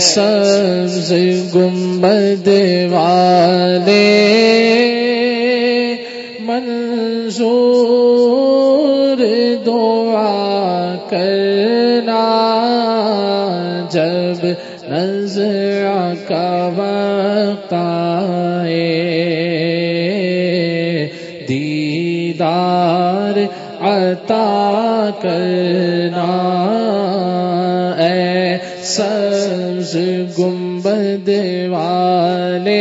سبز گنبد والے منظور دعا کرنا جب نظر کا وقت آئے۔ دیدار عطا کرنا، اے سبز گنبد والے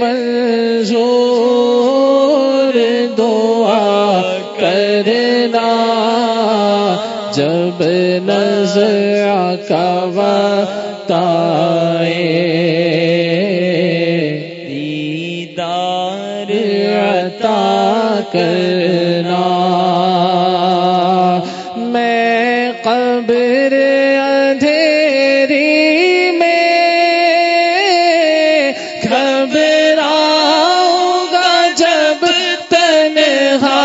منظور دعا کرنا جب نظر کا وقت آئے دیدار عطا کرنا میں قبر اندھیری میں گھبراؤں گا جب تنہا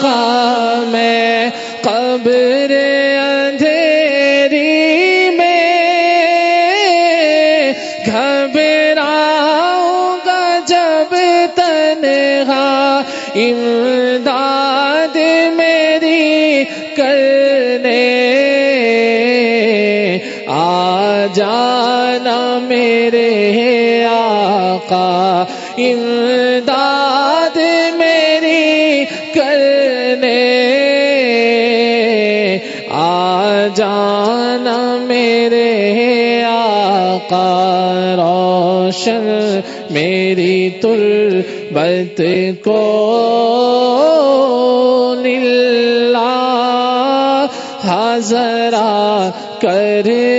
خواہ میں قبر اندھیری میں گھبراؤں گا جب تنہا امداد میرے آقا۔ امداد میری کرنے۔ آ جانا میرے آقا۔ روشن میری تربت کو للہ۔ ہاں حاضرہ کرنا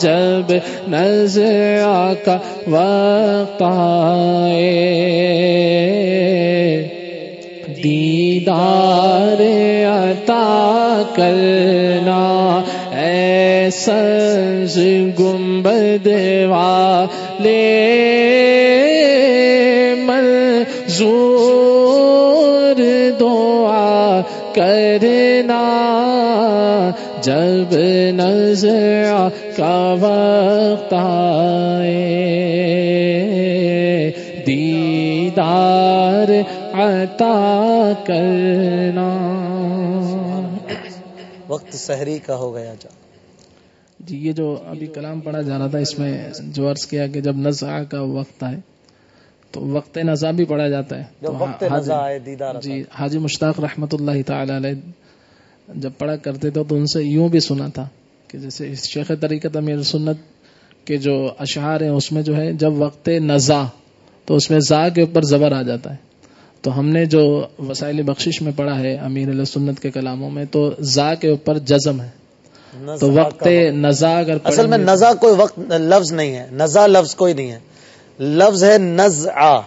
جب نظر کا وقت آئے دیدار عطا کرنا ایسا گنبد والے منظور دعا کرنا۔ جب نظر کا وقت آئے دیدار عطا کرنا۔ وقت سحری کا ہو گیا جا۔ جی یہ جو ابھی کلام پڑھا جا رہا تھا اس میں جو عرض کیا کہ جب نزع کا وقت آئے تو وقت نزع بھی پڑھا جاتا ہے۔ جب تو وقت نزا آئے دیدار جی حاجی مشتاق رحمت اللہ تعالی علیہ جب پڑھا کرتے تھے تو ان سے یوں بھی سنا تھا کہ جیسے شیخ طریقت امیر سنت کے جو اشعار ہیں اس میں جو ہے جب وقت نزا تو اس میں زا کے اوپر زبر آ جاتا ہے۔ تو ہم نے جو وسائل بخشش میں پڑھا ہے امیر علیہ سنت کے کلاموں میں تو زا کے اوپر جزم ہے۔ تو وقت نزا اگر اصل میں نزا کوئی وقت لفظ نہیں ہے۔ نزا لفظ کوئی نہیں ہے۔ لفظ ہے نزع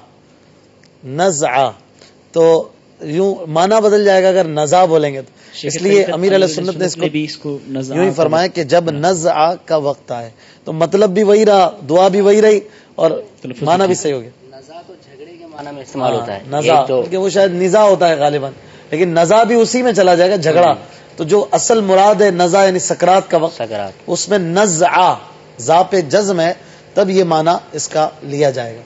نزع تو یوں معنی بدل جائے گا اگر نزا بولیں گے تو۔ اس لیے امیر علیہ سنت نے اس کو بھی اس کو نظر یوں ہی فرمایا کہ جب نزع کا وقت آئے تو مطلب بھی وہی رہا دعا بھی وہی رہی اور معنی بھی صحیح ہو گیا۔ نزا تو جھگڑے کے معنی میں استعمال ہوتا ہے۔ نزا ایک تو کہ وہ شاید نزا ہوتا ہے غالباً لیکن نزا بھی اسی میں چلا جائے گا جھگڑا۔ تو جو اصل مراد ہے نزا یعنی سکرات کا وقت سکرات۔ اس میں نزع زا پہ جزم ہے تب یہ معنی اس کا لیا جائے گا۔